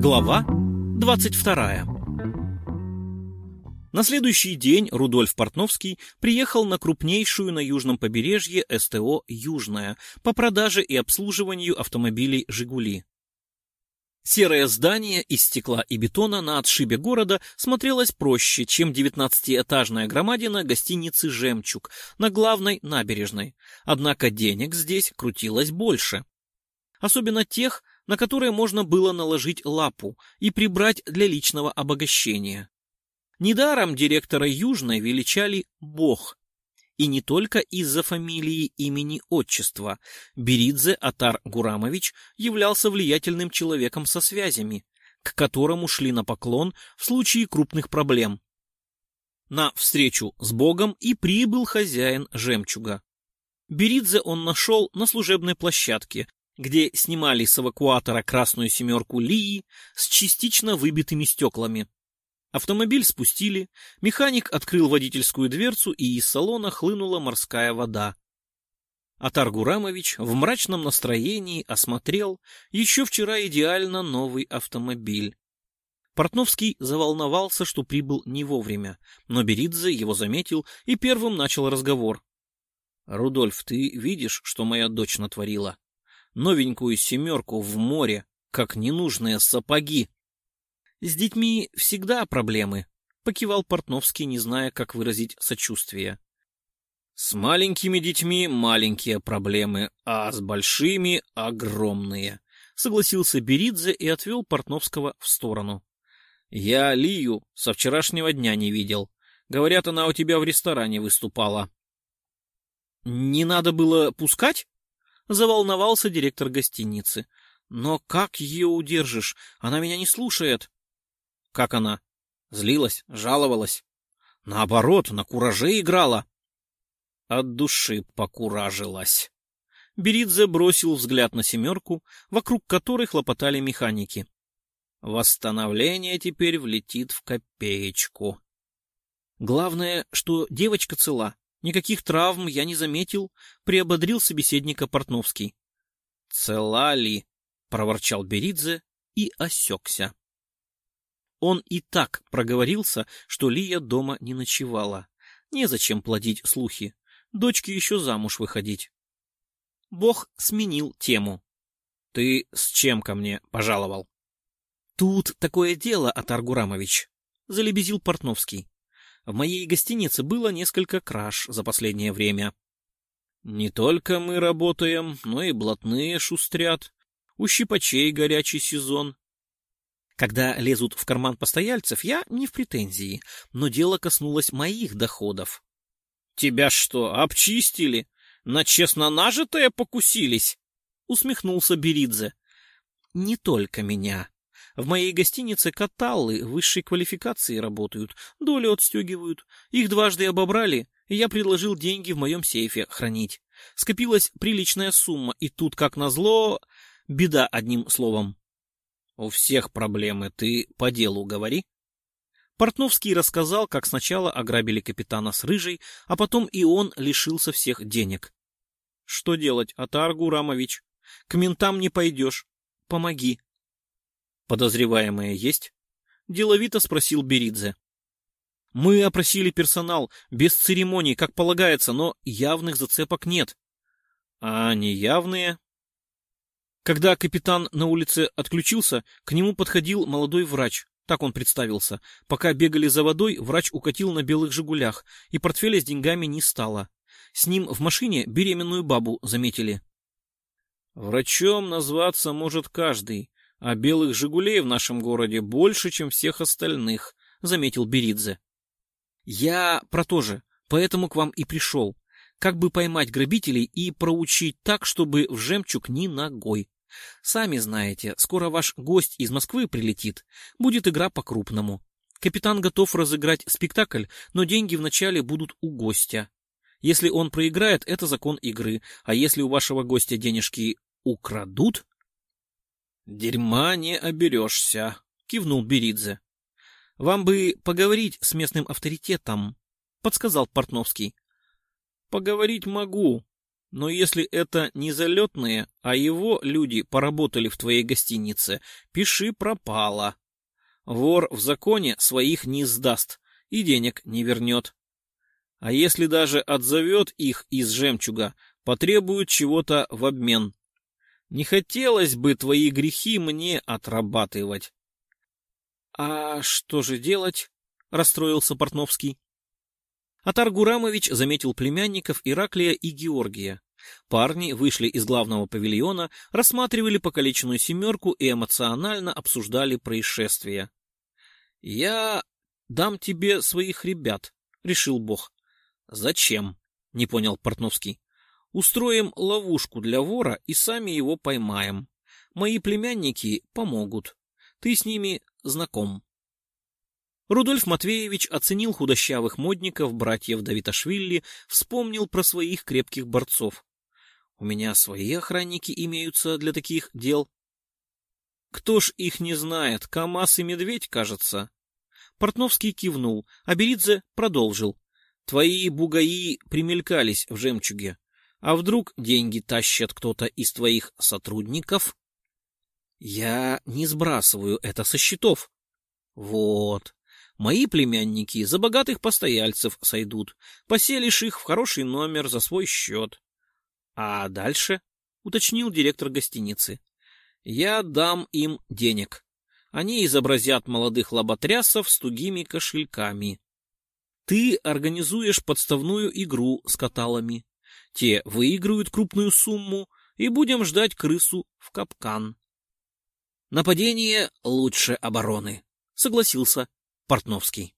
Глава 22 На следующий день Рудольф Портновский приехал на крупнейшую на южном побережье СТО «Южная» по продаже и обслуживанию автомобилей «Жигули». Серое здание из стекла и бетона на отшибе города смотрелось проще, чем девятнадцатиэтажная громадина гостиницы «Жемчуг» на главной набережной. Однако денег здесь крутилось больше. Особенно тех, на которые можно было наложить лапу и прибрать для личного обогащения. Недаром директора Южной величали «Бог». И не только из-за фамилии, имени, отчества. Беридзе Атар Гурамович являлся влиятельным человеком со связями, к которому шли на поклон в случае крупных проблем. На встречу с Богом и прибыл хозяин жемчуга. Беридзе он нашел на служебной площадке, где снимали с эвакуатора красную семерку Лии с частично выбитыми стеклами. Автомобиль спустили, механик открыл водительскую дверцу, и из салона хлынула морская вода. Атар Гурамович в мрачном настроении осмотрел еще вчера идеально новый автомобиль. Портновский заволновался, что прибыл не вовремя, но Беридзе его заметил и первым начал разговор. — Рудольф, ты видишь, что моя дочь натворила? новенькую семерку в море, как ненужные сапоги. С детьми всегда проблемы, покивал Портновский, не зная, как выразить сочувствие. С маленькими детьми маленькие проблемы, а с большими — огромные, согласился Беридзе и отвел Портновского в сторону. Я Лию со вчерашнего дня не видел. Говорят, она у тебя в ресторане выступала. Не надо было пускать? Заволновался директор гостиницы. Но как ее удержишь? Она меня не слушает. Как она? Злилась, жаловалась. Наоборот, на кураже играла. От души покуражилась. Беридзе бросил взгляд на семерку, вокруг которой хлопотали механики. Восстановление теперь влетит в копеечку. Главное, что девочка цела. Никаких травм я не заметил, приободрил собеседника Портновский. «Цела ли?» — проворчал Беридзе и осекся. Он и так проговорился, что Лия дома не ночевала. Незачем плодить слухи. Дочке еще замуж выходить. Бог сменил тему. — Ты с чем ко мне пожаловал? — Тут такое дело, Атар Гурамович, — залебезил Портновский. В моей гостинице было несколько краж за последнее время. Не только мы работаем, но и блатные шустрят. У щипачей горячий сезон. Когда лезут в карман постояльцев, я не в претензии, но дело коснулось моих доходов. Тебя что, обчистили? На честно нажитое покусились? Усмехнулся Беридзе. Не только меня. В моей гостинице каталлы высшей квалификации работают, долю отстегивают. Их дважды обобрали, и я предложил деньги в моем сейфе хранить. Скопилась приличная сумма, и тут, как назло, беда одним словом. У всех проблемы, ты по делу говори. Портновский рассказал, как сначала ограбили капитана с рыжей, а потом и он лишился всех денег. Что делать, Атар Гурамович? К ментам не пойдешь. Помоги. Подозреваемые есть? Деловито спросил Беридзе. Мы опросили персонал, без церемоний, как полагается, но явных зацепок нет. А неявные? Когда капитан на улице отключился, к нему подходил молодой врач, так он представился. Пока бегали за водой, врач укатил на белых «Жигулях», и портфеля с деньгами не стало. С ним в машине беременную бабу заметили. Врачом назваться может каждый, а белых «Жигулей» в нашем городе больше, чем всех остальных, — заметил Беридзе. — Я про то же, поэтому к вам и пришел. Как бы поймать грабителей и проучить так, чтобы в жемчуг ни ногой. Сами знаете, скоро ваш гость из Москвы прилетит. Будет игра по-крупному. Капитан готов разыграть спектакль, но деньги вначале будут у гостя. Если он проиграет, это закон игры, а если у вашего гостя денежки украдут, «Дерьма не оберешься», — кивнул Беридзе. «Вам бы поговорить с местным авторитетом», — подсказал Портновский. «Поговорить могу, Но если это не залетные, а его люди поработали в твоей гостинице, пиши пропало. Вор в законе своих не сдаст и денег не вернет. А если даже отзовет их из жемчуга, потребует чего-то в обмен. Не хотелось бы твои грехи мне отрабатывать. — А что же делать? — расстроился Портновский. Атар Гурамович заметил племянников Ираклия и Георгия. Парни вышли из главного павильона, рассматривали покалеченную семерку и эмоционально обсуждали происшествие. — Я дам тебе своих ребят, — решил Бог. — Зачем? — не понял Портновский. — Устроим ловушку для вора и сами его поймаем. Мои племянники помогут. Ты с ними знаком. Рудольф Матвеевич оценил худощавых модников, братьев Давиташвили, вспомнил про своих крепких борцов. У меня свои охранники имеются для таких дел. Кто ж их не знает, КамАЗ и Медведь, кажется. Портновский кивнул, а Беридзе продолжил. Твои бугаи примелькались в жемчуге. А вдруг деньги тащат кто-то из твоих сотрудников? Я не сбрасываю это со счетов. Вот. Мои племянники за богатых постояльцев сойдут, поселишь их в хороший номер за свой счет. А дальше, — уточнил директор гостиницы, — я дам им денег. Они изобразят молодых лоботрясов с тугими кошельками. Ты организуешь подставную игру с каталами. Те выиграют крупную сумму, и будем ждать крысу в капкан. Нападение лучше обороны, согласился Портновский.